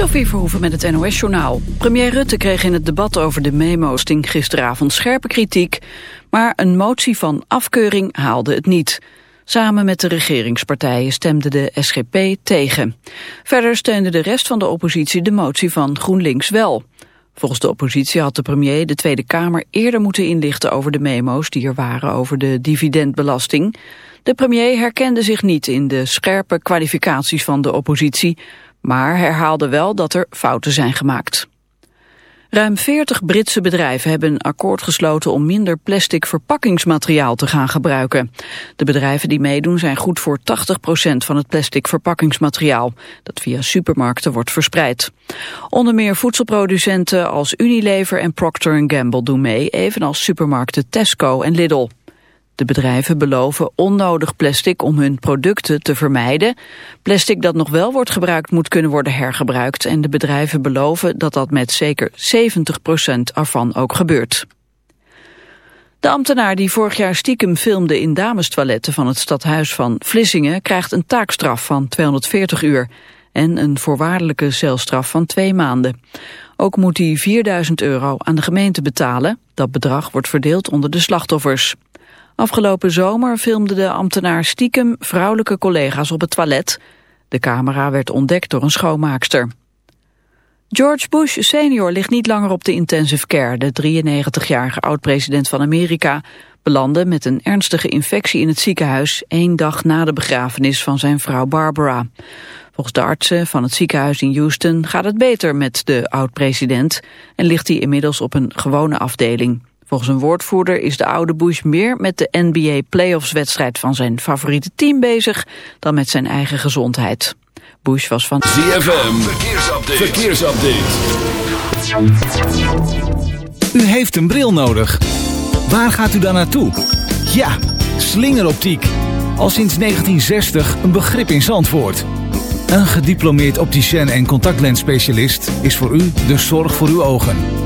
Sophie Verhoeven met het NOS-journaal. Premier Rutte kreeg in het debat over de memo-sting gisteravond scherpe kritiek, maar een motie van afkeuring haalde het niet. Samen met de regeringspartijen stemde de SGP tegen. Verder steunde de rest van de oppositie de motie van GroenLinks wel. Volgens de oppositie had de premier de Tweede Kamer eerder moeten inlichten over de memo's die er waren over de dividendbelasting. De premier herkende zich niet in de scherpe kwalificaties van de oppositie, maar herhaalde wel dat er fouten zijn gemaakt. Ruim 40 Britse bedrijven hebben een akkoord gesloten om minder plastic verpakkingsmateriaal te gaan gebruiken. De bedrijven die meedoen zijn goed voor 80% van het plastic verpakkingsmateriaal, dat via supermarkten wordt verspreid. Onder meer voedselproducenten als Unilever en Procter Gamble doen mee, evenals supermarkten Tesco en Lidl. De bedrijven beloven onnodig plastic om hun producten te vermijden. Plastic dat nog wel wordt gebruikt moet kunnen worden hergebruikt. En de bedrijven beloven dat dat met zeker 70% ervan ook gebeurt. De ambtenaar die vorig jaar stiekem filmde in damestoiletten van het stadhuis van Vlissingen krijgt een taakstraf van 240 uur en een voorwaardelijke celstraf van twee maanden. Ook moet hij 4000 euro aan de gemeente betalen. Dat bedrag wordt verdeeld onder de slachtoffers. Afgelopen zomer filmde de ambtenaar stiekem vrouwelijke collega's op het toilet. De camera werd ontdekt door een schoonmaakster. George Bush senior ligt niet langer op de intensive care. De 93-jarige oud-president van Amerika belandde met een ernstige infectie in het ziekenhuis... één dag na de begrafenis van zijn vrouw Barbara. Volgens de artsen van het ziekenhuis in Houston gaat het beter met de oud-president... en ligt hij inmiddels op een gewone afdeling. Volgens een woordvoerder is de oude Bush meer met de NBA playoffs wedstrijd van zijn favoriete team bezig dan met zijn eigen gezondheid. Bush was van ZFM, verkeersupdate. verkeersupdate. U heeft een bril nodig. Waar gaat u dan naartoe? Ja, slingeroptiek. Al sinds 1960 een begrip in Zandvoort. Een gediplomeerd opticien en contactlensspecialist is voor u de zorg voor uw ogen.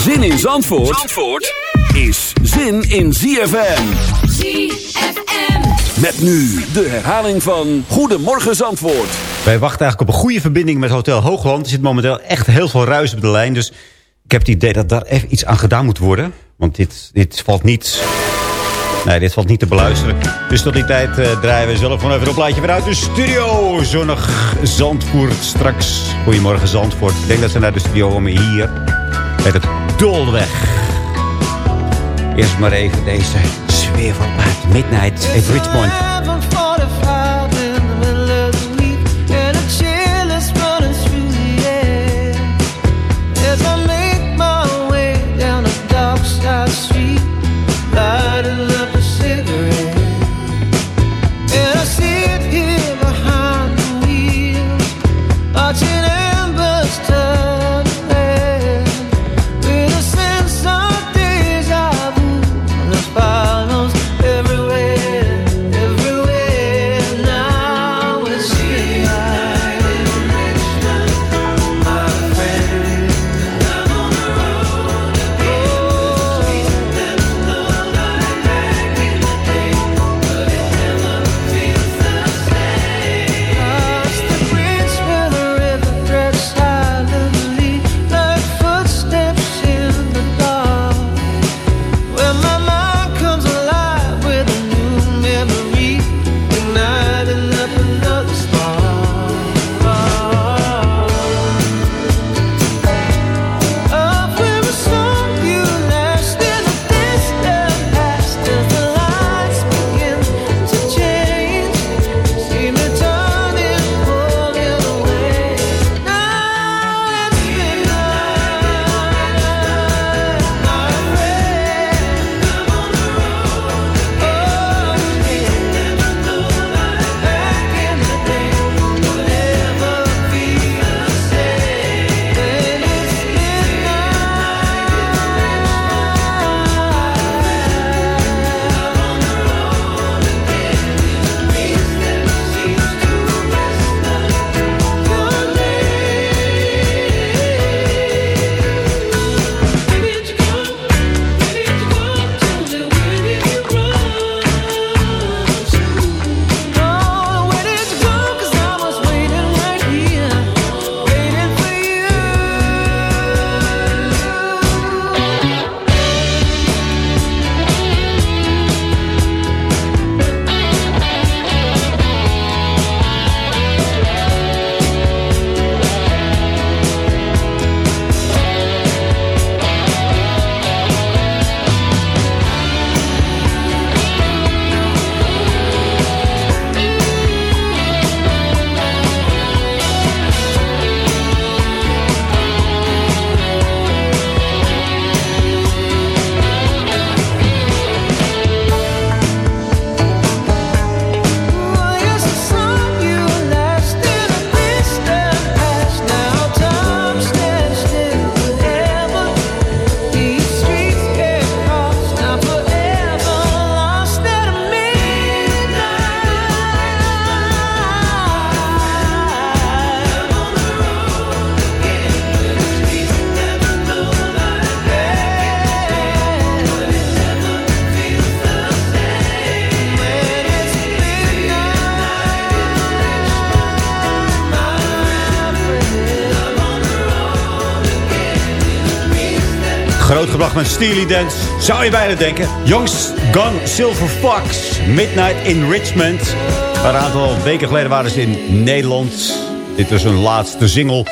Zin in Zandvoort, Zandvoort is zin in ZFM. ZFM. Met nu de herhaling van Goedemorgen Zandvoort. Wij wachten eigenlijk op een goede verbinding met Hotel Hoogland. Er zit momenteel echt heel veel ruis op de lijn. Dus ik heb het idee dat daar even iets aan gedaan moet worden. Want dit, dit valt niet... Nee, dit valt niet te beluisteren. Dus tot die tijd uh, draaien we zelf gewoon even een plaatje weer uit de studio. Zonnig Zandvoort straks. Goedemorgen Zandvoort. Ik denk dat ze naar de studio komen hier. Bij de Dolweg. Eerst maar even deze sfeer van Midnight in Richmond. Grootgebracht met Steely Dance. Zou je bijna denken. Young's Gun Silver Fox. Midnight in Richmond. Een aantal weken geleden waren ze in Nederland. Dit was hun laatste single.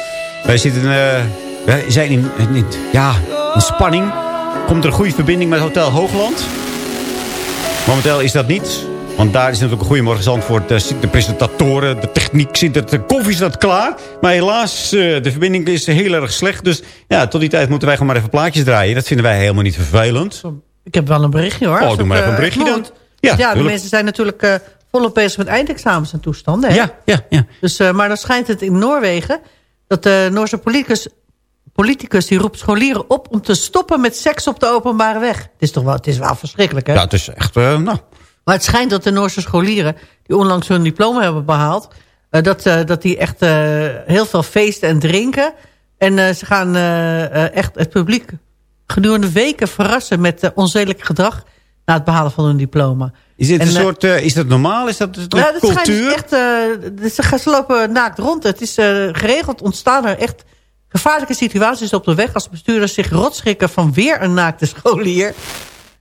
Wij zitten uh, wij zijn in, in, ja, in spanning. Komt er een goede verbinding met Hotel Hoogland? Momenteel is dat niet. Want daar is natuurlijk een goede morgen Zandvoort. De presentatoren, de techniek zit er, de koffie staat klaar. Maar helaas, eh, de verbinding is heel erg slecht. Dus ja, tot die tijd moeten wij gewoon maar even plaatjes draaien. Dat vinden wij helemaal niet vervelend. Ik heb wel een berichtje hoor. Oh, doe maar even een berichtje dan. Ja, ja de mensen zijn natuurlijk uh, volop bezig met eindexamens en toestanden. Hè? Ja, ja, ja. Dus, uh, maar dan schijnt het in Noorwegen... dat de Noorse politicus, politicus die roept scholieren op... om te stoppen met seks op de openbare weg. Het is toch wel, het is wel verschrikkelijk, hè? Ja, het is echt... nou, maar het schijnt dat de Noorse scholieren... die onlangs hun diploma hebben behaald... Uh, dat, uh, dat die echt uh, heel veel feesten en drinken. En ze gaan echt het publiek gedurende weken verrassen... met onzedelijk gedrag na het behalen van hun diploma. Is dit een soort, is dat normaal? Is dat een ja, dat cultuur? Echt, ze, ze lopen naakt rond. Het is geregeld ontstaan er echt gevaarlijke situaties op de weg... als bestuurders zich rotschrikken van weer een naakte scholier...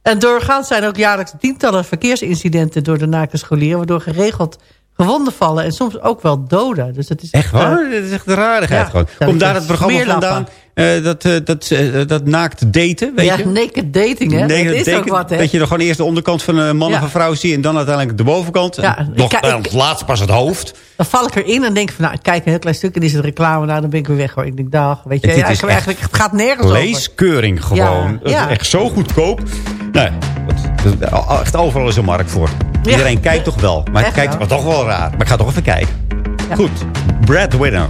En doorgaans zijn ook jaarlijks tientallen verkeersincidenten door de naakte scholieren... waardoor geregeld gewonden vallen en soms ook wel doden. Dus het is echt waar? Uh, dat is echt een rarigheid ja, gewoon. Komt daar het programma vandaan? Uh, dat, uh, dat, uh, dat naakt daten, weet ja, je? naked dating, hè? Naked dat is ook wat, hè? Dat je dan gewoon eerst de onderkant van een man ja. of een vrouw ziet... en dan uiteindelijk de bovenkant. Ja, nog laatst pas het hoofd. Dan val ik erin en denk van... nou, kijk een heel klein stuk en is het reclame... nou, dan ben ik weer weg, hoor. Ik denk, dag, weet je... Het, ja, eigenlijk, het gaat nergens leeskeuring over. gewoon. Ja, Echt zo goedkoop. Nee, echt overal is een markt voor. Iedereen kijkt toch wel. Maar het kijkt wel. toch wel raar. Maar ik ga toch even kijken. Goed. Brad Winner.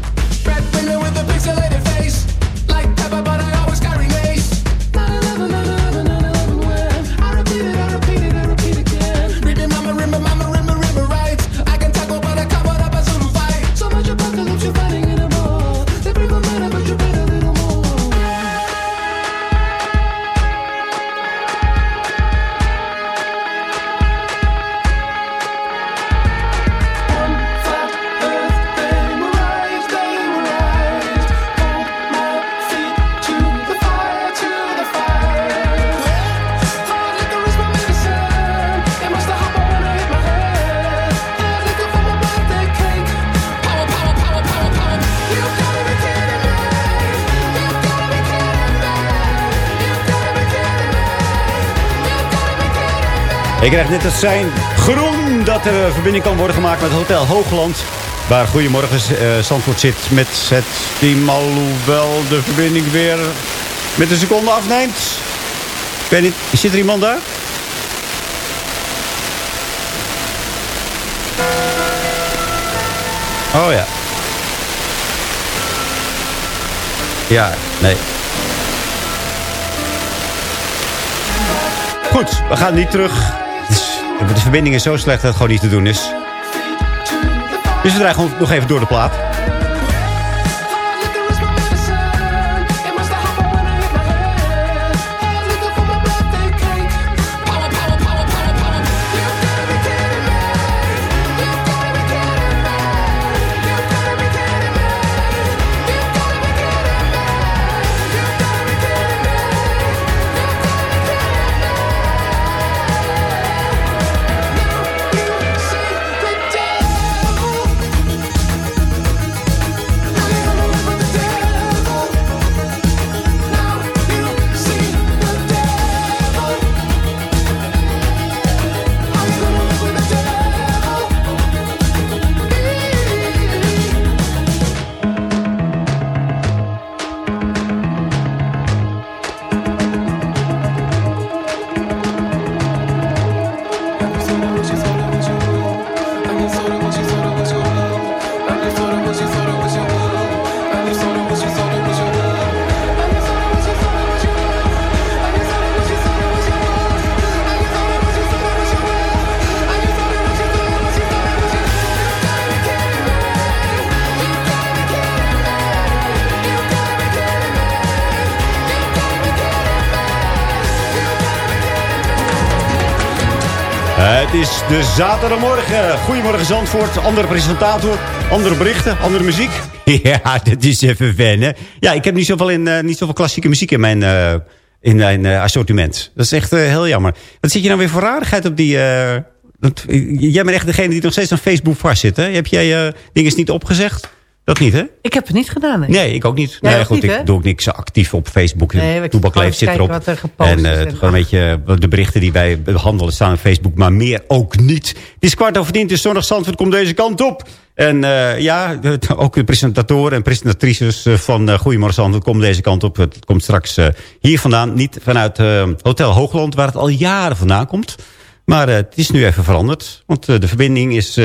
Ik krijg net het zijn groen dat er verbinding kan worden gemaakt met Hotel Hoogland. Waar Goedemorgen uh, Zandvoort zit met het team. Alhoewel de verbinding weer met een seconde afneemt. Ik zit er iemand daar? Oh ja. Ja, nee. Goed, we gaan niet terug de verbinding is zo slecht dat het gewoon niet te doen is. Dus we draaien nog even door de plaat. De zaterdagmorgen. Goedemorgen Zandvoort. Andere presentator, andere berichten, andere muziek. Ja, dat is even wennen. Ja, ik heb niet zoveel, in, uh, niet zoveel klassieke muziek in mijn uh, in mijn eh, assortiment. Dat is echt eh, heel jammer. Wat zit je nou weer voor rarigheid op die... eh, jij bent echt degene die nog steeds aan Facebook vastzit, hè? Heb jij eh dingen niet opgezegd? Dat niet, hè? Ik heb het niet gedaan, hè? Nee, ik ook niet. Jij nee, ook goed, niet, ik doe ook niks actief op Facebook. Nee, maar ik Toebak zit erop. wat er gepost en is eh, en- gewoon een beetje eh, de berichten die wij behandelen staan op Facebook. Maar meer ook niet. Het is kwart over tien, is zonnig Zandvoort, komt deze kant op. En eh, ja, ook de presentatoren en presentatrices van uh, Goedemorgen Zandvoort komen deze kant op. Het komt straks hier vandaan. Niet vanuit Hotel Hoogland, waar het al jaren vandaan komt. Maar het is nu even veranderd. Want de verbinding is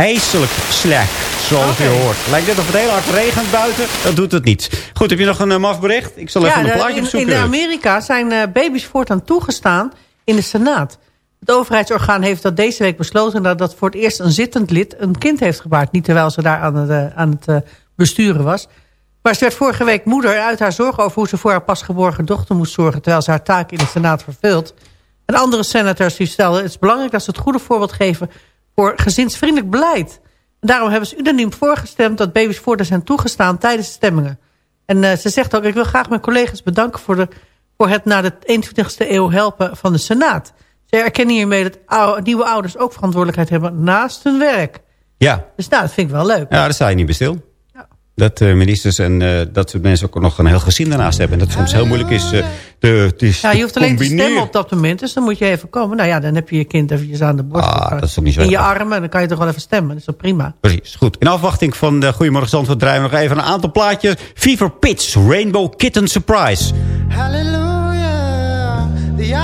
ijselijk slecht, zoals je hoort. Lijkt net of het heel hard regent buiten. Dat doet het niet. Goed, heb je nog een uh, maf bericht? Ik zal even een plaatje in, opzoeken. in Amerika zijn eh, baby's voortaan toegestaan in de Senaat. Het overheidsorgaan heeft dat deze week besloten... dat, dat voor het eerst een zittend lid een kind heeft gebaard. Niet terwijl ze daar aan het, eh, aan het eh, besturen was. Maar ze werd vorige week moeder uit haar zorgen over hoe ze voor haar pasgeboren dochter moest zorgen... terwijl ze haar taak in de Senaat vervult. En andere senators die stelden... het is belangrijk dat ze het goede voorbeeld geven... voor gezinsvriendelijk beleid. Daarom hebben ze unaniem voorgestemd... dat baby's voortaan zijn toegestaan tijdens de stemmingen. En eh, ze zegt ook... ik wil graag mijn collega's bedanken... voor, de, voor het naar de 21ste eeuw helpen van de Senaat. Ze erkennen hiermee dat nieuwe ouders ook verantwoordelijkheid hebben... naast hun werk. Ja. Dus nou, dat vind ik wel leuk. ja, daar sta je niet bij stil. Ja. Dat uh, ministers en uh, dat soort mensen ook nog een heel gezin daarnaast hebben. En dat het soms heel moeilijk is uh, te, te Ja, je hoeft alleen te stemmen op dat moment. Dus dan moet je even komen. Nou ja, dan heb je je kind eventjes aan de borst. Ah, dat is toch niet zo In je erg. armen. En dan kan je toch wel even stemmen. Dat is toch prima. Precies, goed. In afwachting van de Goedemorgen Zandvoort draaien we nog even een aantal plaatjes. Fever Pitch, Rainbow Kitten Surprise. Hallelujah, the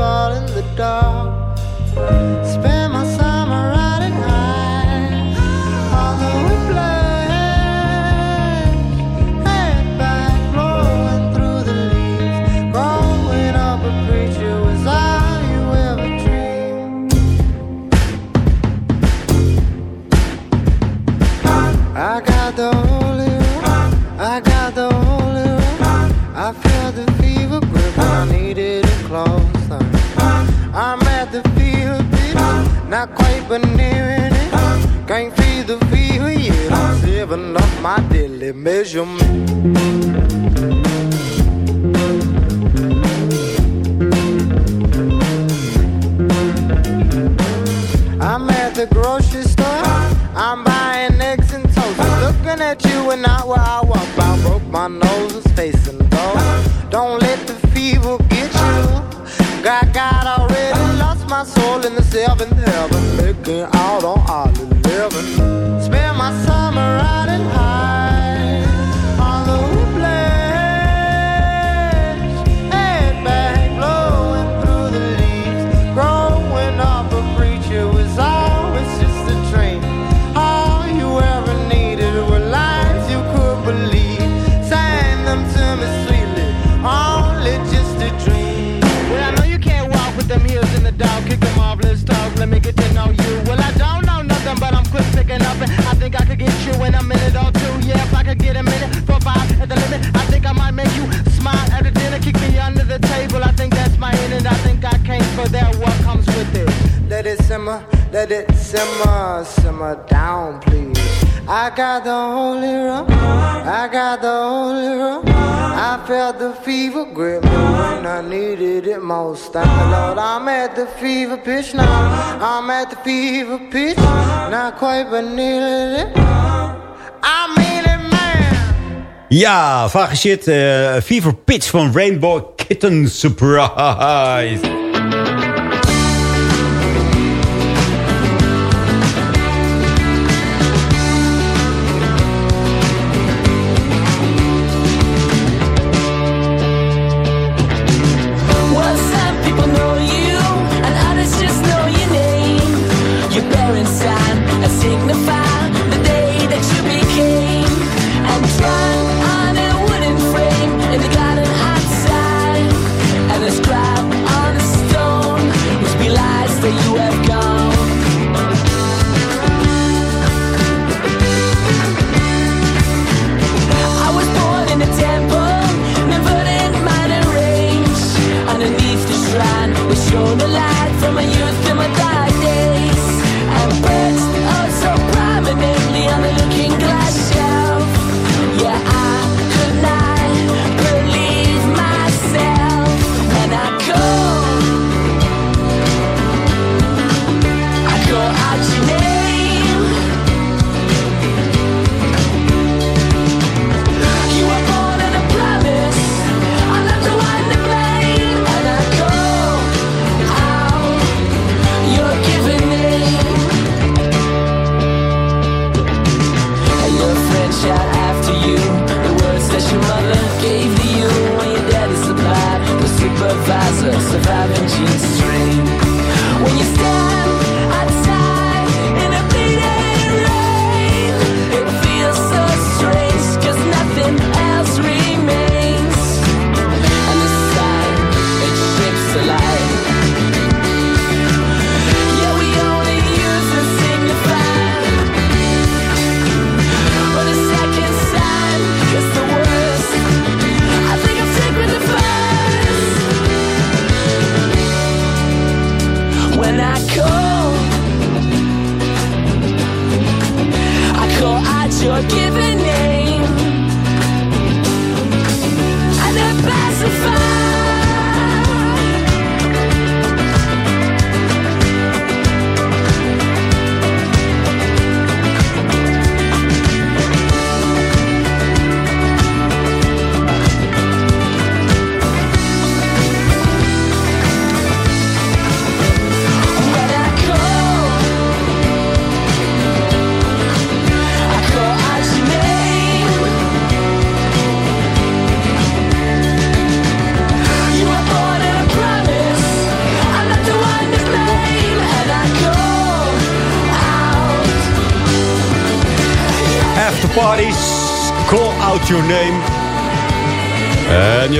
falling fever pitch now. I'm at the fever pitch, not quite, but nearly. I mean it, man. Ja, vage shit. eh, Fever Pitch van Rainbow Kitten Surprise.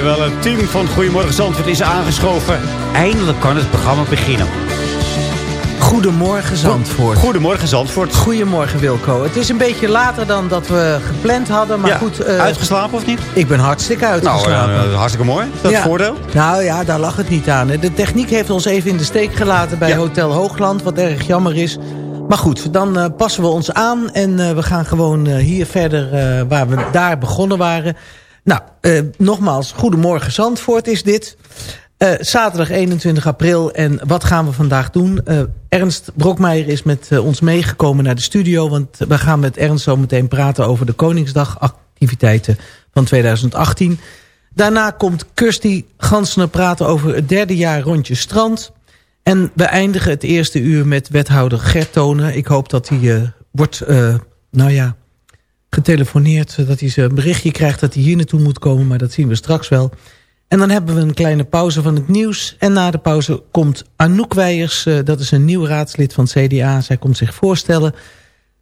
Jawel, een team van Goedemorgen Zandvoort is aangeschoven. Eindelijk kan het programma beginnen. Goedemorgen Zandvoort. Goedemorgen Zandvoort. Goedemorgen Wilco. Het is een beetje later dan dat we gepland hadden. Maar Ja, goed, eh, Uitgeslapen of niet? ik ben hartstikke Nou, uitgeslapen. eh, hartstikke mooi. Dat Ja. voordeel. Nou ja, daar lag het niet aan. hè. De techniek heeft ons even in de steek gelaten bij Ja. Hotel Hoogland. Wat erg jammer is. Maar goed, dan eh, passen we ons aan. En eh, we gaan gewoon eh, hier verder eh, waar we daar begonnen waren. Nou, eh, nogmaals, Goedemorgen Zandvoort is dit. Eh, zaterdag 21 april. En wat gaan we vandaag doen? Eh, Ernst Brokmeijer is met ons meegekomen naar de studio. Want we gaan met Ernst zo meteen praten over de Koningsdagactiviteiten van 2018. Daarna komt Kirsty Gansner praten over het derde jaar rondje strand. En we eindigen het eerste uur met wethouder Gert Tonen. Ik hoop dat hij wordt, nou ja, getelefoneerd. Zodat hij zijn berichtje krijgt dat hij hier naartoe moet komen. Maar dat zien we straks wel. En dan hebben we een kleine pauze van het nieuws. En na de pauze komt Anouk Weijers. eh, dat is een nieuw raadslid van het CDA. Zij komt zich voorstellen.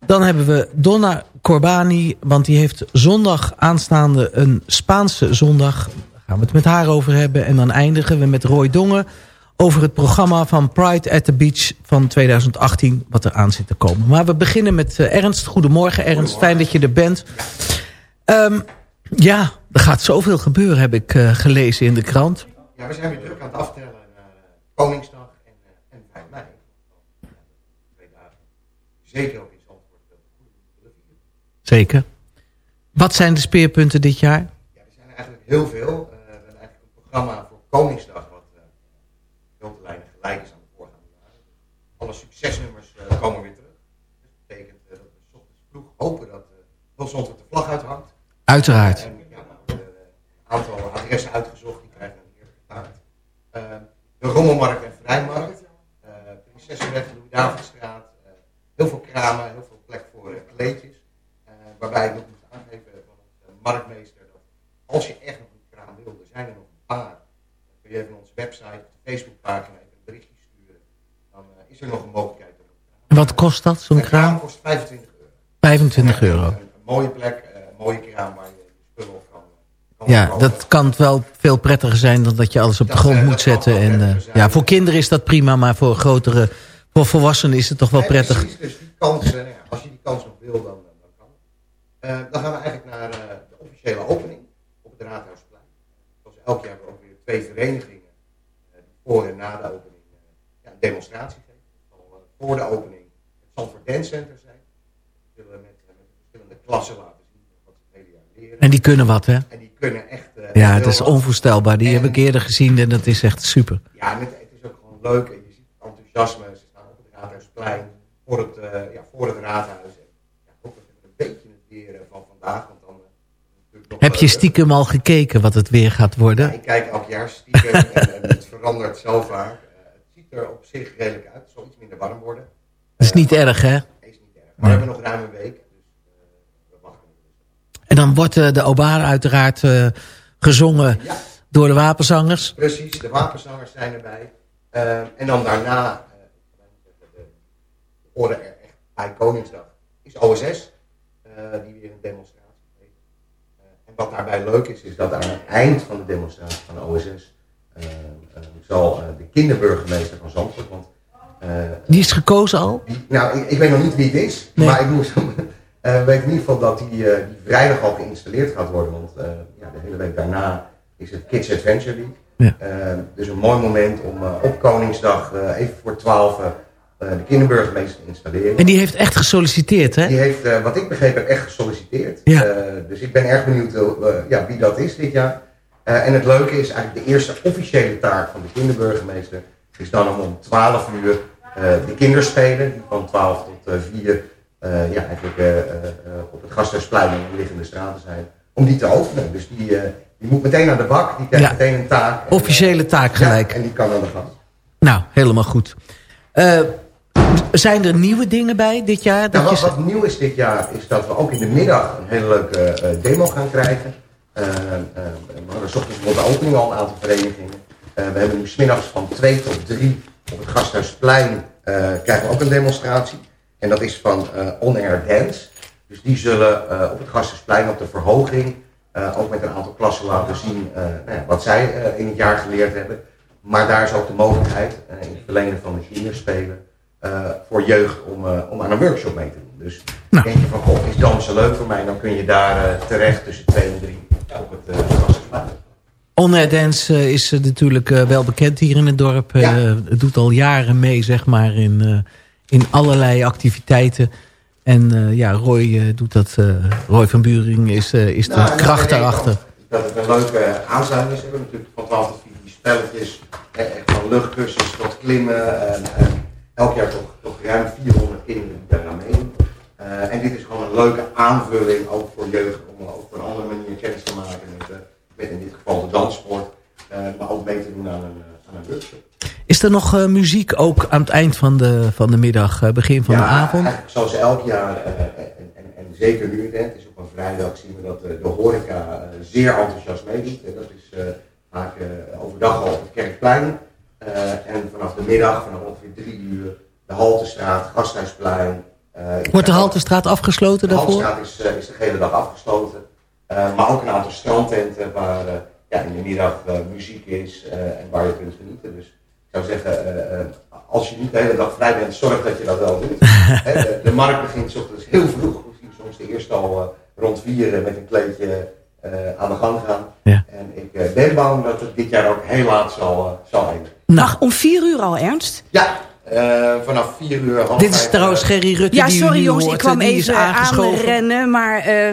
Dan hebben we Donna Corbani. Want die heeft zondag aanstaande een Spaanse zondag. Daar gaan we het met haar over hebben. En dan eindigen we met Roy Dongen. Over het programma van Pride at the Beach van 2018. Wat er aan zit te komen. Maar we beginnen met eh, Ernst. Goedemorgen Ernst. Fijn dat je er bent. Ehm, ja, er gaat zoveel gebeuren heb ik eh, gelezen in de krant. Ja, we zijn weer druk aan het aftellen naar eh, Koningsdag en, eh, en 5 mei. Twee dagen. Zeker ook in Zandvoort. Zeker. Wat zijn de speerpunten dit jaar? Ja, er zijn eigenlijk heel veel. We hebben eigenlijk een programma voor Koningsdag wat eh grote lijnen gelijk is aan de voorgaande jaren. Alle succesnummers eh, komen weer terug. Dat betekent eh, dat we 's ochtends vroeg hopen dat eh heel Zandvoort de vlag uithangt. Uiteraard. En ja, nou, we hebben een aantal adressen uitgezocht, die krijgen een heerlijke taart. Eh, de Rommelmarkt en Vrijmarkt. eh Prinsessenweg, Louis-Davidstraat. eh, heel veel kramen, heel veel plek voor eh, kleedjes. Eh, waarbij ik nog moet aangeven van onze marktmeester dat als je echt nog een kraam wil, er zijn er nog een paar. Dan kun je even onze website of de Facebookpagina even een berichtje sturen. Dan eh, is er nog een mogelijkheid. En wat kost dat, zo'n kraam kraam? kost 25 euro. 25 euro. Een, een mooie plek, eh, een mooie kraam waar je spullen op kan. kan Ja, dat kan wel veel prettiger zijn dan dat je alles op de grond eh, moet zetten. En, eh, ja, voor kinderen is dat prima, maar voor grotere, voor volwassenen is het toch wel prettig. Precies, dus die kans, eh, ja, als je die kans nog wil, dan, dan kan het. Dan gaan we eigenlijk naar de officiële opening op het Raadhuisplein. Zoals elk jaar hebben we ook weer twee verenigingen voor en na de opening ja, een demonstratie geven. Het zal eh, voor de opening het Zandvoort Dance Center zijn. We willen met, eh, met de verschillende klassen laten zien wat ze het hele jaar leren. En die kunnen wat, hè? En die kunnen echt... eh, Ja, het is wat. onvoorstelbaar. Die En- heb ik eerder gezien en dat is echt super. Ja, en het, het is ook gewoon leuk. En je ziet het enthousiasme. Ze staan op het Raadhuisplein voor het, eh, ja, voor het raadhuis. En, ja, we een beetje het weer eh, van vandaag. Want dan, nog Heb je stiekem al gekeken wat het weer gaat Ja, worden? ik kijk elk jaar stiekem en, en het verandert zo vaak. Er op zich redelijk uit. Het zal iets minder warm worden. Dat is niet erg, hè? Is niet erg. Maar we hebben nog ruim een week. Dus eh, we wachten. En dan wordt eh, de Obar uiteraard eh, gezongen Ja. Door de wapenzangers. Precies, de wapenzangers zijn erbij. En dan daarna, de orde er echt bij Koningsdag, is OSS, die weer een demonstratie heeft. En wat daarbij leuk is, is dat aan het eind van de demonstratie van de OSS zal eh, de kinderburgemeester van Zandvoort, want eh, Die is gekozen al. die, nou, ik, ik weet nog niet wie het is, Nee. maar ik moest, eh, weet in ieder geval dat die, eh, die vrijdag al geïnstalleerd gaat worden. Want eh, ja, de hele week daarna is het Kids Adventure Week. Ja. Eh, dus een mooi moment om eh, op Koningsdag eh, even voor 12 eh, de kinderburgemeester te installeren. En die heeft echt gesolliciteerd, hè? Die heeft, eh, wat ik begrepen heb, echt gesolliciteerd. Ja. Eh, dus ik ben erg benieuwd eh, ja, wie dat is dit jaar. Eh, en het leuke is eigenlijk de eerste officiële taak van de kinderburgemeester is dan om om 12 uur eh, de kinderspelen, die van 12 tot eh 4 eh, ja, eigenlijk op het Gasthuisplein en liggende straten zijn, om die te openen. Dus die, die moet meteen aan de bak, die krijgt Ja. meteen een taak. En, Officiële taak ja, gelijk. en die kan aan de gang. Nou, helemaal goed. Zijn er nieuwe dingen bij dit jaar? Dat Nou, wat, wat nieuw is dit jaar, is dat we ook in de middag een hele leuke demo gaan krijgen. Eh, eh, we hadden 's ochtends rond de opening al een aantal verenigingen. Eh, we hebben nu smiddags van 2 tot 3 op het Gasthuisplein eh, krijgen we ook een demonstratie. En dat is van eh, On Air Dance. Dus die zullen eh, op het Gasthuisplein op de verhoging eh, ook met een aantal klassen laten zien eh, nou ja, wat zij eh, in het jaar geleerd hebben. Maar daar is ook de mogelijkheid eh, in het verlenen van de kinderspelen eh, voor jeugd om, eh, om aan een workshop mee te doen. Dus Nou. denk je van, goh, is dansen leuk voor mij? Dan kun je daar eh, terecht tussen 2 en 3 het. On Dance eh, is eh, natuurlijk eh, wel bekend hier in het dorp. Ja. Het doet al jaren mee, zeg maar, in, in allerlei activiteiten. En ja, Roy doet dat. Roy van Buring is, is de Nou, kracht daarachter. Dat het een leuke aansluiting is. We hebben natuurlijk van 12 tot 4 die spelletjes. Echt van luchtkussens tot klimmen. En, en elk jaar toch, toch ruim 400 kinderen die daaraan meedoen. Eh, en dit is gewoon een leuke aanvulling ook voor jeugd. Om ook op een andere manier kennis te maken met, eh, met in dit geval de danssport. eh, maar ook mee te doen aan een, aan een workshop. Is er nog muziek ook aan het eind van de, van de middag, begin van de avond? eigenlijk zoals elk jaar, en, en, en zeker nu, hè, het is op een vrijdag, zien we dat de horeca zeer enthousiast meedoet. En dat is vaak overdag al op het Kerkplein. En vanaf de middag, vanaf ongeveer drie uur, de Haltestraat, Gasthuisplein. Eh, Wordt de Haltestraat afgesloten de daarvoor? Haltestraat is, eh, is de hele dag afgesloten. Eh, maar ook een aantal strandtenten waar ja, in de middag muziek is eh, en waar je kunt genieten. Dus ik zou zeggen, eh, eh, als je niet de hele dag vrij bent, zorg dat je dat wel doet. Hè, de, de markt begint ochtends heel vroeg. We zien soms de eerste al eh, rond vier met een kleedje eh, aan de gang gaan. Ja. En ik ben bang dat het dit jaar ook heel laat zal, zal eindigen. Nou, om vier uur al, Ernst? Ja, eh, vanaf vier uur. half dit is vijf, trouwens eh, Gerry Rutte Ja, die sorry nu jongens, hoort, ik kwam eh, even aangeschoven. aanrennen, maar eh,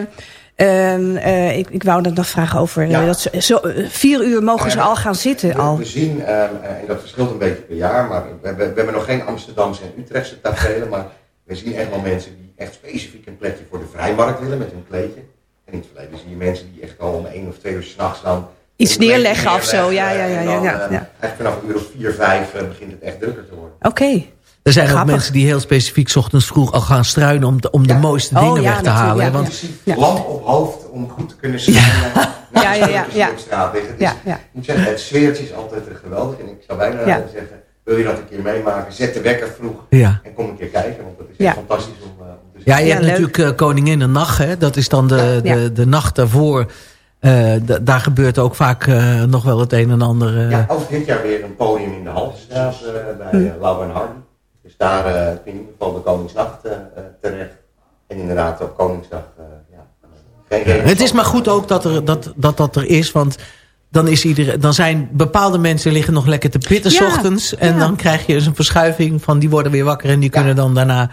ehm, eh, ik, ik wou dat nog vragen over... eh, Ja. dat ze, zo, eh, vier uur mogen ze al gaan zitten We, al. we zien, ehm, eh, en dat verschilt een beetje per jaar, maar we hebben, we hebben nog geen Amsterdamse en Utrechtse tafereelen, maar we zien echt wel mensen die echt specifiek een plekje voor de vrijmarkt willen met hun kleedje. En in het verleden zie je mensen die echt al om één of twee uur s'nachts dan... Iets neerleggen of zo, ja, ja, ja, ja, dan, ja, ja. Eigenlijk vanaf een uur of vier, vijf eh, begint het echt drukker te worden. Oké. Er zijn ook mensen die heel specifiek 's ochtends vroeg al gaan struinen... om de, om de Ja. mooiste Oh, dingen ja, weg te halen. ja. Want lamp op hoofd om goed te kunnen zien. Ja. Ja, ja, ja, ja. op straat liggen. Het is- Ja, ja. Ik moet zeggen, het sfeertje is altijd eh, geweldig. En ik zou bijna Ja. zeggen, wil je dat een keer meemaken? Zet de wekker vroeg ja. en kom een keer kijken. Want dat is Ja. echt fantastisch om, eh, om te zien. Ja, je Ja, hebt leuk. natuurlijk uh, Koningin de Nacht. Hè? Dat is dan de, Ja. de, de nacht daarvoor. Uh, d- daar gebeurt ook vaak uh, nog wel het een en ander. Uh... Ja, ook dit jaar weer een podium in de Haltestraat uh, bij uh, Lau en Hardy. Dus daar uh, kun je in ieder geval de Koningsnacht uh, terecht. En inderdaad op Koningsdag, ja. Geen het is maar goed ook dat, er, dat, dat dat er is, want dan, is iedereen, dan zijn bepaalde mensen liggen nog lekker te pitten Ja, s ochtends. En ja. dan krijg je dus een verschuiving van die worden weer wakker en die kunnen dan daarna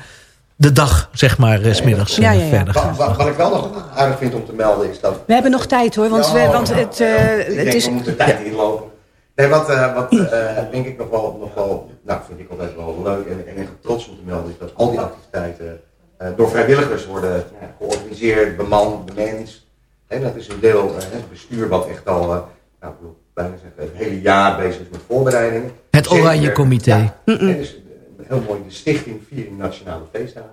de dag, zeg maar, uh, smiddags Ja, ja, ja. verder Wat, wat, wat ik wel nog aardig vind om te melden is dat... We hebben nog tijd hoor, want, Ja, we, want het, uh, ik het denk, is... we moeten tijd inlopen. Nee, wat, uh, wat uh, denk ik nog wel, nog wel, nou vind ik altijd wel leuk en, en echt trots om te melden, is dat al die activiteiten uh, door vrijwilligers worden ja, georganiseerd, bemand, bemens. En dat is een deel, het bestuur wat echt al, nou, ik wil bijna zeggen, het hele jaar bezig is met voorbereidingen. Het Oranje Comité. Ja, mm -mm. dus heel mooi, de Stichting Viering Nationale Feestdagen.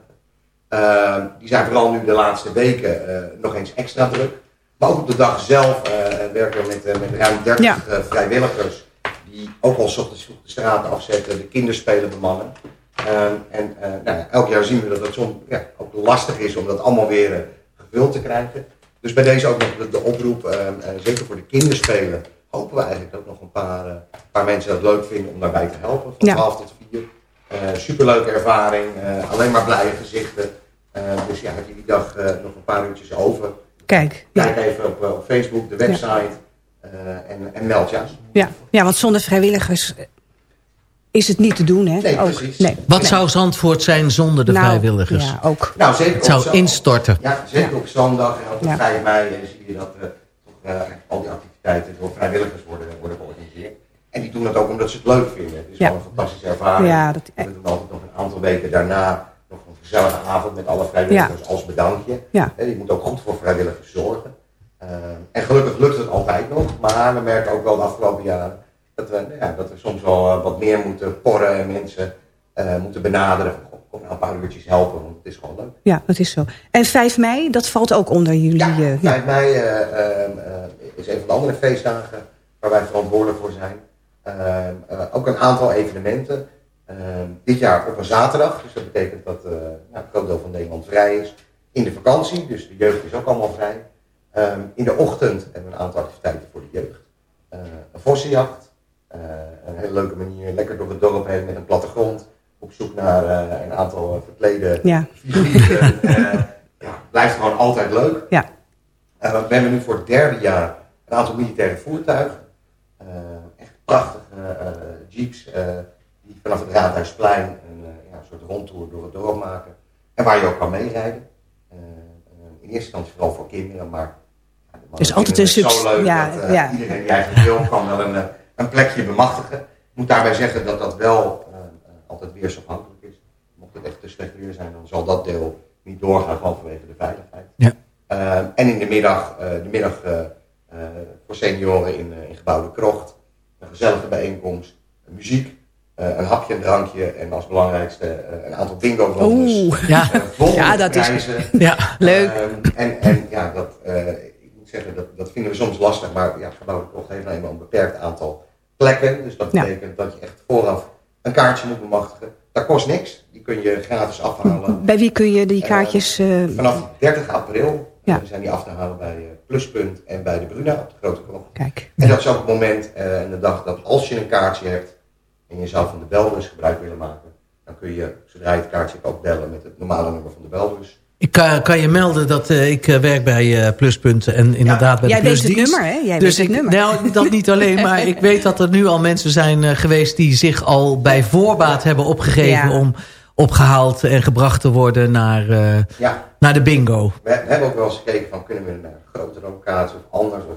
Uh, die zijn vooral nu de laatste weken uh, nog eens extra druk. Maar ook op de dag zelf uh, werken we met, eh, met ruim 30 Ja. eh, vrijwilligers. Die ook al ochtends vroeg de straten afzetten, de kinderspelen bemannen. Ehm, en eh, nou, elk jaar zien we dat het soms ja, ook lastig is om dat allemaal weer eh, gevuld te krijgen. Dus bij deze ook nog de, de oproep, ehm, eh, zeker voor de kinderspelen, hopen we eigenlijk ook nog een paar, eh, paar mensen dat leuk vinden om daarbij te helpen. Van Ja. 12 tot 4. Eh, superleuke ervaring, eh, alleen maar blije gezichten. Eh, dus ja, heb je die dag eh, nog een paar uurtjes over. Kijk, ja. Kijk even op, eh, op Facebook, de website eh, en, en meld je aan. Ja. ja, want zonder vrijwilligers eh, is het niet te doen, hè? Nee, ook. precies. Nee. Wat Nee. zou Zandvoort zijn zonder de Nou, vrijwilligers? Ja, ook. Nou, zeker Het zou zo- instorten. Ja, zeker op zondag en op de Ja. 5 mei eh, zie je dat eh, toch, eh, al die activiteiten door vrijwilligers worden, worden georganiseerd. En die doen dat ook omdat ze het leuk vinden. Het is Ja. gewoon een fantastische ervaring. Ja, dat- En we doen altijd nog een aantal weken daarna nog een gezellige avond met alle vrijwilligers als bedankje. Ja. Eh, Je moet ook goed voor vrijwilligers zorgen. Eh, en gelukkig lukt het altijd nog, maar we merken ook wel de afgelopen jaren dat we, nou ja, dat we soms wel eh, wat meer moeten porren en mensen eh, moeten benaderen. Van, goh, kom nou een paar uurtjes helpen, want het is gewoon leuk. Ja, dat is zo. En 5 mei, dat valt ook onder jullie... Ja, eh, 5 mei is een van de andere feestdagen waar wij verantwoordelijk voor zijn. Ehm, eh, ook een aantal evenementen. Ehm, dit jaar op een zaterdag, dus dat betekent dat eh, nou, een groot deel van Nederland vrij is. In de vakantie, dus de jeugd is ook allemaal vrij. Ehm, in de ochtend hebben we een aantal activiteiten voor de jeugd. Eh, een vossenjacht, een hele leuke manier, lekker door het dorp heen met een plattegrond. Op zoek naar een aantal verklede Ja. figuren. Ja, blijft gewoon altijd leuk. Ja. We hebben nu voor het derde jaar een aantal militaire voertuigen. Eh, prachtige eh, jeeps eh, die vanaf het Raadhuisplein een, eh, ja, een soort rondtour door het dorp maken. En waar je ook kan meerijden. Eh, eh, in eerste instantie vooral voor kinderen, maar de mannen is altijd een het zo subs- leuk ja, dat eh, ja. iedereen die eigenlijk wil kan wel een, eh, een plekje bemachtigen. Ik moet daarbij zeggen dat dat wel eh, eh, altijd weersafhankelijk is. Mocht het echt te slecht weer zijn, dan zal dat deel niet doorgaan, gewoon vanwege de veiligheid. Ja. Eh, en in de middag, eh, de middag eh, eh, voor senioren in, eh, in gebouw de Krocht, een gezellige bijeenkomst, muziek, eh, een hapje, een drankje en als belangrijkste eh, een aantal bingo rondes. Oeh. Ja. Eh, Ja, met dat is-. Ja. Leuk. Ehm, en, en ja, dat, ik moet zeggen, dat, dat vinden we soms lastig, maar ja, Krocht heeft nou eenmaal een beperkt aantal plekken. Dus dat Ja. betekent dat je echt vooraf een kaartje moet bemachtigen. Dat kost niks, die kun je gratis afhalen. Bij wie kun je die kaartjes... eh, Vanaf 30 april Ja. eh, zijn die af te halen bij eh, Pluspunt en bij de Bruna op de Grote Krocht. kijk. En dat is ook het moment eh, en de dag dat als je een kaartje hebt en je zou van de belbus gebruik willen maken, dan kun je, zodra je het kaartje hebt, ook bellen met het normale nummer van de belbus. Ik kan, kan je melden dat eh, ik eh, werk bij eh, Pluspunt en inderdaad bij Jij de weet het Plusdienst. nummer, hè? Jij dus weet het ik, nummer. Nou, dat niet alleen, maar ik weet dat er nu al mensen zijn eh, geweest... die zich al bij voorbaat hebben opgegeven Ja. om opgehaald en gebracht te worden naar, eh, Ja, naar de bingo. we, we hebben ook wel eens gekeken van kunnen we naar een grotere locatie of anders. Of,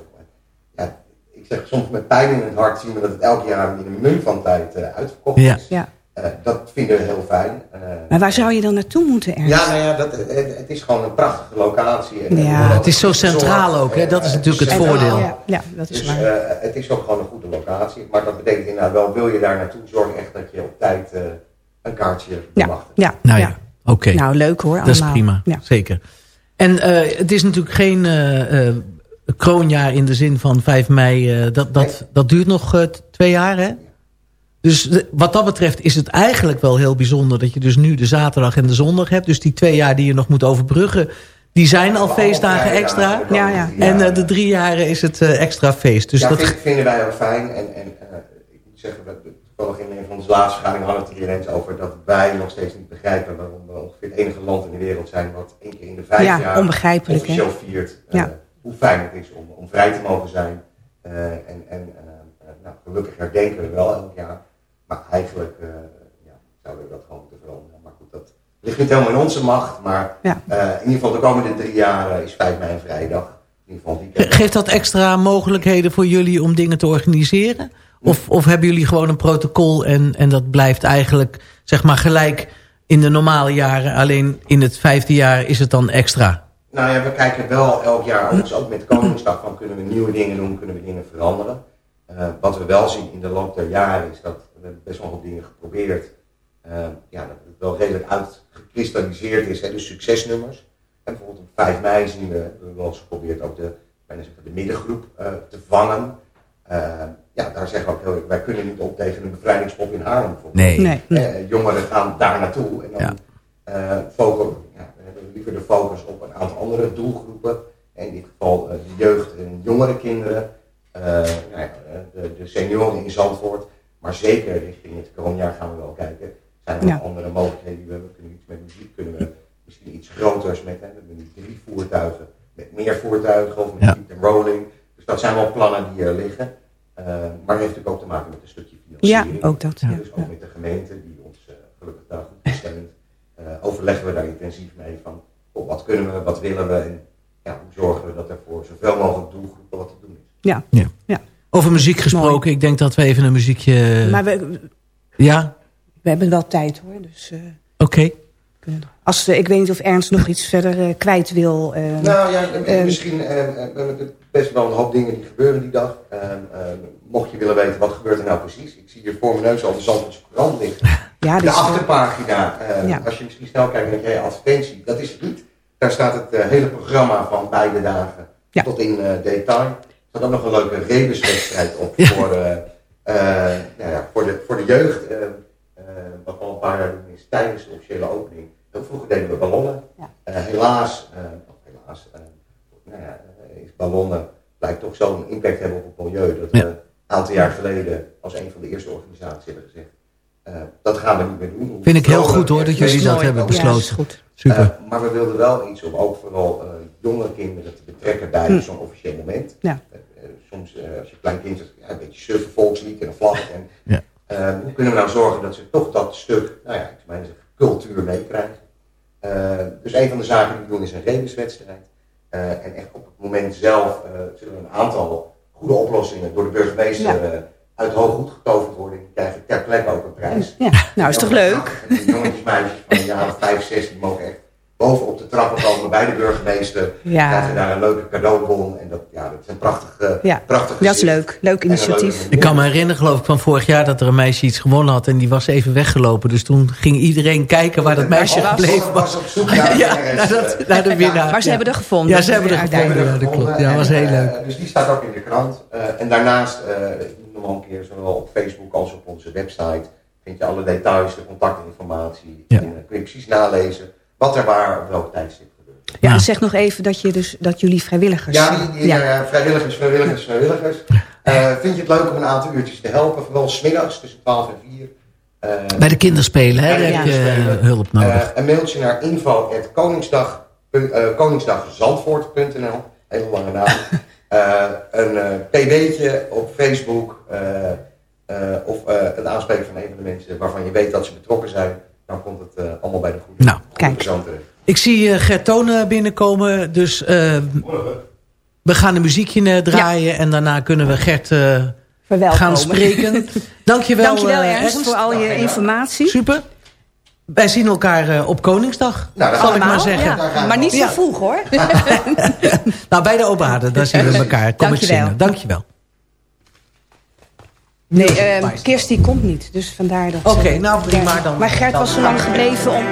ja, ik zeg soms met pijn in het hart zien we dat het elk jaar in een mum van tijd eh, uitverkocht Ja. is. Ja. Eh, dat vinden we heel fijn. Eh, Maar waar zou je dan naartoe moeten, Ernst? Ja, nou ja, dat, het, het is gewoon een prachtige locatie. En- Ja. en Het is zo centraal ook, hè? Dat is natuurlijk het centraal. voordeel. Ja, ja, dat is Dus waar. eh, het is ook gewoon een goede locatie. Maar dat betekent inderdaad wel, wil je daar naartoe, zorg echt dat je op tijd eh, een kaartje Ja, Nou ja, ja. oké. Nou, leuk hoor, dat is allemaal. prima, Ja. zeker. En eh, het is natuurlijk geen eh, eh, kroonjaar in de zin van 5 mei. eh, dat, dat, dat duurt nog twee jaar, hè? Dus de- wat dat betreft is het eigenlijk wel heel bijzonder... dat je dus nu de zaterdag en de zondag hebt. Dus die twee jaar die je nog moet overbruggen... die zijn al feestdagen extra. Ja, ja. En de drie jaren is het extra feest. Dus ja, dat, vind- vinden wij ook fijn. En, en eh, ik moet zeggen, dat toevallig in een van onze laatste vergaderingen hadden we het er hier eens over dat wij nog steeds niet begrijpen waarom we ongeveer het enige land in de wereld zijn wat één keer in de vijf Ja, jaar onbegrijpelijk, hè? officieel viert. eh. Hoe fijn het is om, om vrij te mogen zijn. Eh, en en eh, nou, gelukkig herdenken we wel elk jaar. Maar eigenlijk ja, zouden we dat gewoon moeten veranderen. Maar goed, dat ligt niet helemaal in onze macht. Maar Ja. in ieder geval de komende drie jaar is 5 mei een vrijdag. In ieder geval Geeft dat extra mogelijkheden voor jullie om dingen te organiseren? Of, of hebben jullie gewoon een protocol en, en dat blijft eigenlijk zeg maar gelijk in de normale jaren. Alleen in het vijfde jaar is het dan extra. Nou ja, we kijken wel elk jaar, overigens ook met Koningsdag, van kunnen we nieuwe dingen doen, kunnen we dingen veranderen. Eh, wat we wel zien in de loop der jaren is dat we best wel wat dingen geprobeerd. Eh, ja, dat het wel redelijk uitgekristalliseerd is, hè, de succesnummers. En bijvoorbeeld op 5 mei zien we, we hebben wel eens geprobeerd ook de, de middengroep eh, te vangen. Ja, daar zeggen we ook heel wij kunnen niet op tegen een bevrijdingspop in Haarlem. bijvoorbeeld. Nee. Nee. Eh, jongeren gaan daar naartoe en dan Ja. eh, focus, ja, we hebben liever de focus op een aantal andere doelgroepen. In dit geval eh, de jeugd en jongere kinderen, eh, nou ja, de, de senioren in Zandvoort. Maar zeker richting het coronajaar gaan we wel kijken. Zijn er Ja. nog andere mogelijkheden die we hebben? Kunnen we iets met muziek? Kunnen we misschien iets groters met, hè, we hebben nu drie voertuigen, met meer voertuigen of met Ja. rolling. Dus dat zijn wel plannen die er liggen. Eh, maar het heeft natuurlijk ook te maken met een stukje financiering. Ja, ook dat, ja. Dus ook met de gemeente, die ons eh, gelukkig daar goed. Eh, overleggen we daar intensief mee van oh, wat kunnen we, wat willen we en ja, hoe zorgen we dat er voor zoveel mogelijk doelgroepen wat te doen is. Ja. Ja. Ja. Over muziek gesproken, ik denk dat we even een muziekje... Maar we, Ja, we hebben wel tijd hoor. Dus, eh, oké. Als, eh, ik weet niet of Ernst nog iets verder eh, kwijt wil. eh, Nou ja, eh, misschien eh, eh, we hebben natuurlijk best wel een hoop dingen die gebeuren die dag. Mocht je willen weten wat gebeurt er nou precies. Ik zie hier voor mijn neus al de Zandvoortse krant liggen. ja, De achterpagina, Ja. als je misschien snel kijkt en denk je, advertentie, dat is het niet. Daar staat het hele programma van beide dagen Ja. tot in detail. Er staat ook nog een leuke rebuswedstrijd op voor, nou ja, voor, de, voor de jeugd. Eh, wat we al een paar jaar doen is tijdens de officiële opening. Heel vroeger deden we ballonnen. Ja. Eh, helaas, eh, helaas nou ja, is ballonnen blijkt toch zo'n impact hebben op het milieu. Dat we Ja. een aantal jaar geleden als een van de eerste organisaties hebben gezegd. eh, dat gaan we niet meer doen. Vind ik heel goed hoor, dat jullie dat hebben ja, besloten. goed. Super. Eh, maar we wilden wel iets om ook vooral eh, jonge kinderen te betrekken bij Hm. zo'n officieel moment. Ja. Soms eh, als je klein kind is, ja, een beetje surfen, volkslied en een vlag. En, Eh, hoe kunnen we nou zorgen dat ze toch dat stuk, nou ja, ik zou zeggen, cultuur meekrijgen. Eh, dus een van de zaken die we doen is een rebuswedstrijd. Eh, en echt op het moment zelf zullen een aantal goede oplossingen door de burgemeester Ja. uit het hoog goed getoverd worden. Die krijgen ter plekke ook een prijs. Ja, nou is toch leuk? Jongetjes, meisjes van of 5, 6, die mogen echt boven op de trappen komen bij de burgemeester. Ja. Krijgen daar een leuke cadeaubon. En dat, ja, dat is een prachtig, eh, Ja, prachtig dat is leuk. Leuk leuke initiatief. Ik kan me herinneren, geloof ik, van vorig jaar dat er een meisje iets gewonnen had en die was even weggelopen. Dus toen ging iedereen kijken waar dat meisje gebleven was was. op zoek naar, Ja, naar, dat, naar de winnaar. Maar ze Ja. hebben er gevonden. Ja, ze hebben er gevonden. Ja, dat klopt. Ja, En, was heel eh, leuk. dus die staat ook in de krant. Eh, en daarnaast, eh, ik noem nog wel een keer, zowel op Facebook als op onze website, vind je alle details, de contactinformatie. Ja. En kun je precies nalezen wat er waar op welk tijdstip gebeurt. Ja, zeg nog even dat, je dus, dat jullie vrijwilligers... Ja, die, die, ja. eh, vrijwilligers, vrijwilligers, vrijwilligers. Eh, vind je het leuk om een aantal uurtjes te helpen? Vooral smiddags tussen 12 en 4. Eh, Bij de kinderspelen, hè, heb je hulp nodig. Eh, een mailtje naar info.koningsdag, uh, koningsdagzandvoort.nl. Hele lange naam. Eh, een eh, pb'tje op Facebook. eh, eh, of eh, het aanspreken van een van de mensen waarvan je weet dat ze betrokken zijn. Dan komt het eh, allemaal bij de goede, Nou, goede kijk. persoon terecht. Ik zie eh, Gert Tonen binnenkomen, dus eh, we gaan een muziekje eh, draaien en daarna kunnen we Gert eh, gaan spreken. Dankjewel, Dankjewel eh, Ernst voor al je informatie. Super. Wij zien elkaar eh, op Koningsdag, Nou, dat zal ik maar zeggen. ja. Maar niet zo vroeg hoor. Nou, bij de open haarden, daar zien we elkaar. Kom ik Dankjewel. zingen. Dankjewel. Nee, ehm Kirsty komt niet. Dus vandaar dat... Oké, eh, nou prima dan. Maar Gert Dan was zo lang gebleven om...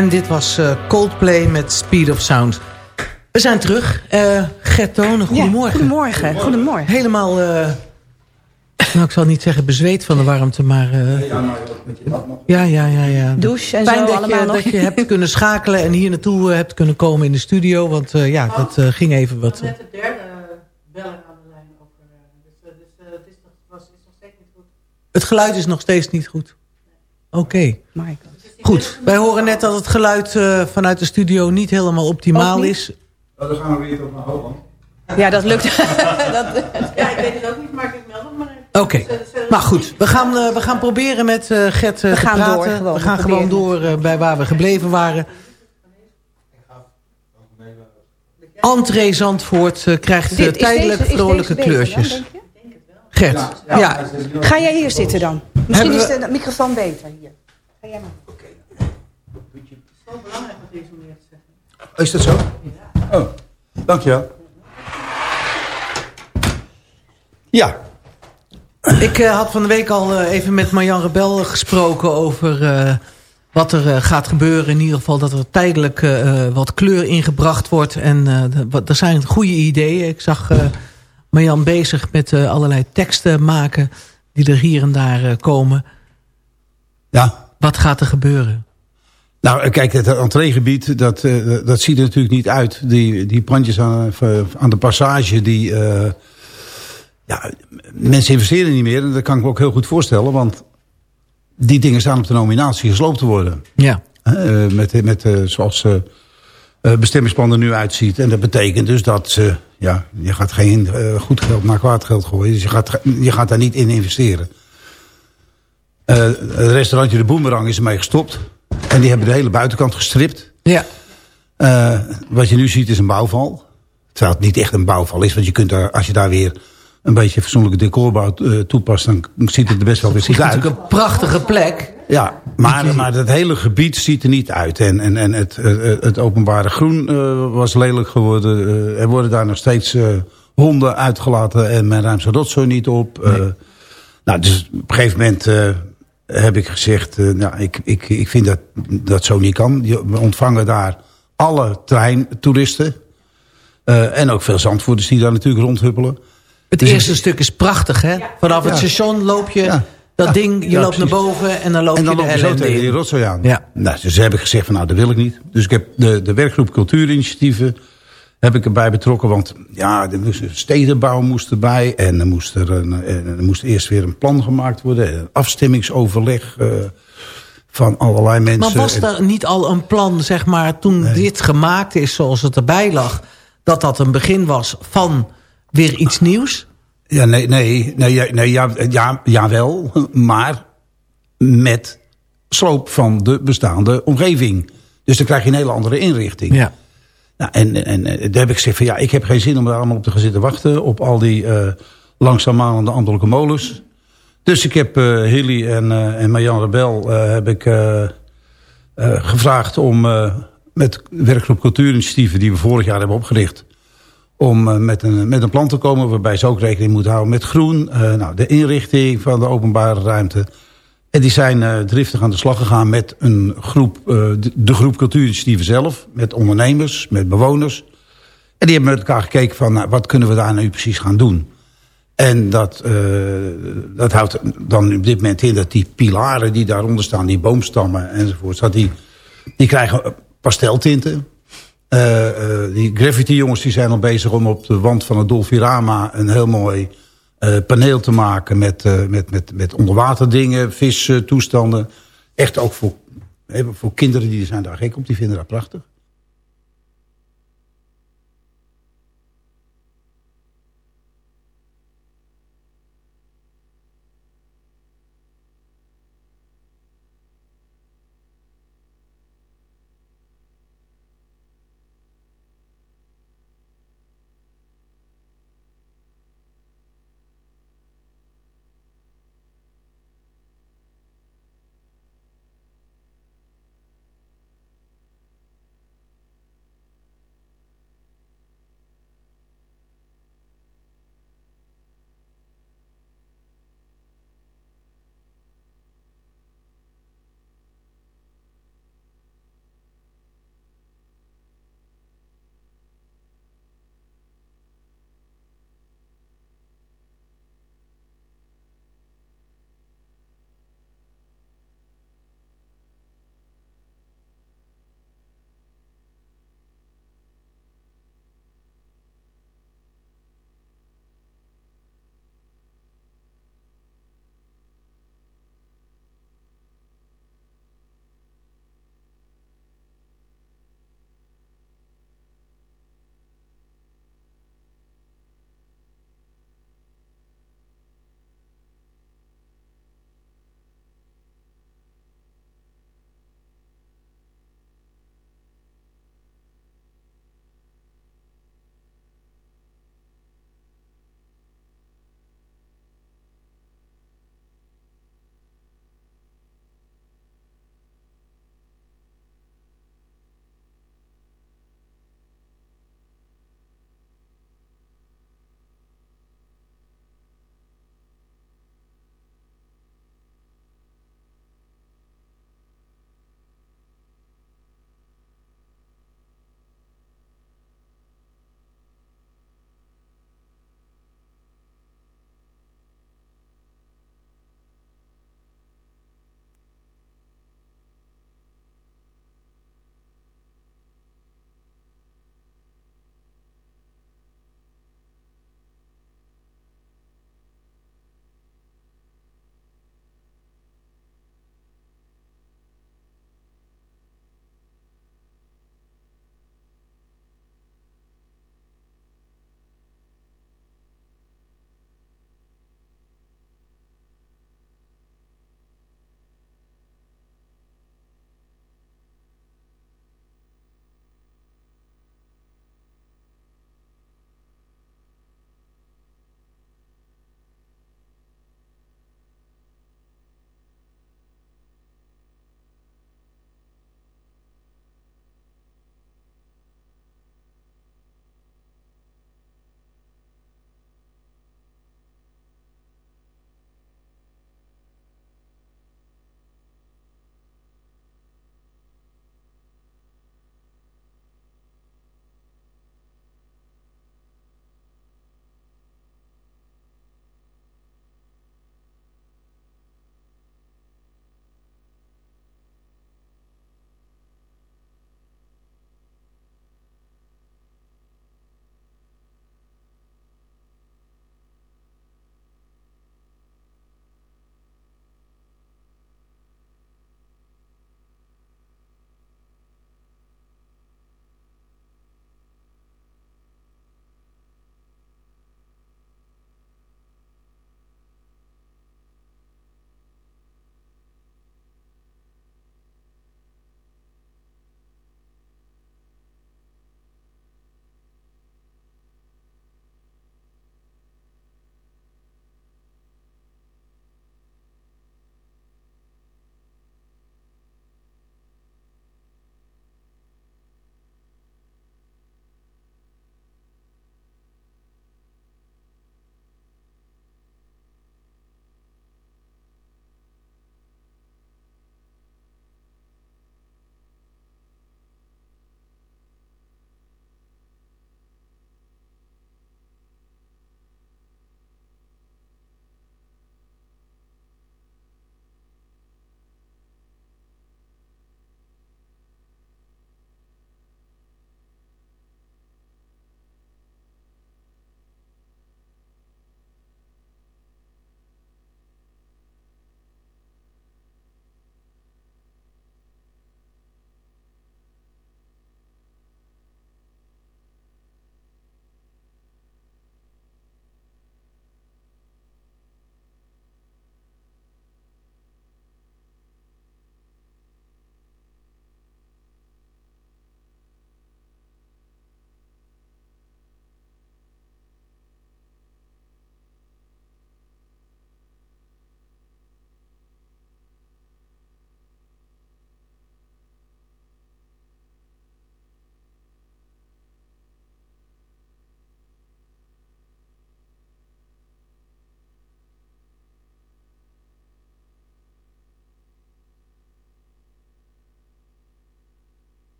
En dit was eh, Coldplay met Speed of Sound. We zijn terug. Eh Gert Tonen, goedemorgen. Ja, goedemorgen. Goedemorgen. Helemaal, eh, nou ik zal niet zeggen bezweet van de warmte, maar... eh, ja, ja, ja, ja. Douche en Fijn zo dat allemaal je, nog. dat je hebt kunnen schakelen en hier naartoe hebt kunnen komen in de studio. Want eh, ja, dat eh, ging even wat... Net de derde beller aan de lijn ook. eh, Dus, dus eh, het is nog, was, is nog steeds niet goed. Het geluid is nog steeds niet goed. Oké. God. Goed, wij horen net dat het geluid eh, vanuit de studio niet helemaal optimaal niet? is. dan gaan we weer tot naar Holland. Ja, dat lukt. dat, Ja, ik weet het ook niet, maar ik meld het maar. Oké, maar goed. We gaan, eh, we gaan proberen met eh, Gert We te gaan praten. door, gewoon. we gaan We gewoon door bij waar we gebleven waren. Entree Zandvoort krijgt Dit- tijdelijk deze- vrolijke deze beter kleurtjes. dan, denk je? Gert, ja. Ga jij hier zitten dan? Misschien Hebben is de microfoon beter hier. Ga jij maar. Zo belangrijk om deze manier te zeggen. Is dat zo? Oh, dankjewel. Ja, Ik eh, had van de week al eh, even met Marjan Rebel gesproken over eh, wat er eh, gaat gebeuren. In ieder geval dat er tijdelijk wat kleur ingebracht wordt. En eh, wat- er zijn goede ideeën. Ik zag eh, Marjan bezig met eh, allerlei teksten maken die er hier en daar eh, komen. ja. Wat gaat er gebeuren? Nou, eh, kijk, het entreegebied, dat, eh, dat ziet er natuurlijk niet uit. Die, die pandjes aan, eh, aan de passage, die... ja, mensen investeren niet meer. En dat kan ik me ook heel goed voorstellen. Want die dingen staan op de nominatie gesloopt te worden. Ja. Met, met, zoals eh, bestemmingsplan er nu uitziet. En dat betekent dus dat ze, ja, je gaat geen goed geld naar kwaad geld gooien. Dus je gaat, je gaat daar niet in investeren. Eh, het restaurantje De Boemerang is ermee gestopt. En die hebben de hele buitenkant gestript. Ja. Eh, wat je nu ziet is een bouwval. Terwijl het niet echt een bouwval is. Want je kunt daar, als je daar weer een beetje fatsoenlijke decorbouw eh, toepast... dan ziet het er best wel weer Het is goed uit. natuurlijk een prachtige plek. Ja, maar, maar het hele gebied ziet er niet uit. En, en, en het, het, het openbare groen was lelijk geworden. Er worden daar nog steeds honden uitgelaten en men ruimt zijn rotzooi niet op. Nou, dus op een gegeven moment heb ik gezegd... eh, nou, ik, ik, ik vind dat dat zo niet kan. Je- We ontvangen daar alle treintoeristen. Eh, en ook veel zandvoerders die daar natuurlijk rondhuppelen. Het Dus eerste stuk is prachtig, hè? Vanaf het station loop je Ja. dat Ja. ding, je Ja, loopt naar boven en dan loop En dan je de loop je tegen die in. rotzooi aan. Ja. Nou, dus heb ik gezegd van nou, dat wil ik niet. Dus ik heb de, de werkgroep cultuurinitiatieven heb ik erbij betrokken. Want ja, er moest, stedenbouw moest erbij. En er moest, er, een, en er moest eerst weer een plan gemaakt worden. Een afstemmingsoverleg eh, van allerlei mensen. Maar was er niet al een plan, zeg maar, toen dit gemaakt is zoals het erbij lag... dat dat een begin was van weer iets nieuws? Ja, nee, nee, nee, ja, nee ja, ja, jawel. Maar met sloop van de bestaande omgeving. Dus dan krijg je een hele andere inrichting. Ja. Nou, en, en eh, daar heb ik gezegd van ja, ik heb geen zin om daar allemaal op te gaan zitten wachten. Op al die eh langzaamanende ambtelijke molens. Dus ik heb eh Hilly en, eh en Marjan Rebel heb ik, gevraagd om met werkgroep cultuurinitiatieven die we vorig jaar hebben opgericht. Om met, een, met een plan te komen waarbij ze ook rekening moeten houden met groen. nou, de inrichting van de openbare ruimte. En die zijn eh, driftig aan de slag gegaan met een groep, eh, de, groep cultuurinitiatieven zelf. Met ondernemers, met bewoners. En die hebben met elkaar gekeken van nou, wat kunnen we daar nu precies gaan doen. En dat, eh, dat houdt dan op dit moment in dat die pilaren die daaronder staan, die boomstammen enzovoort, dat die, die krijgen pasteltinten. Die graffiti jongens die zijn al bezig om op de wand van het Dolfirama een heel mooi paneel te maken met, eh, met, met, met onderwaterdingen, vistoestanden. Echt ook voor, eh, voor kinderen die zijn daar gek op, die vinden dat prachtig.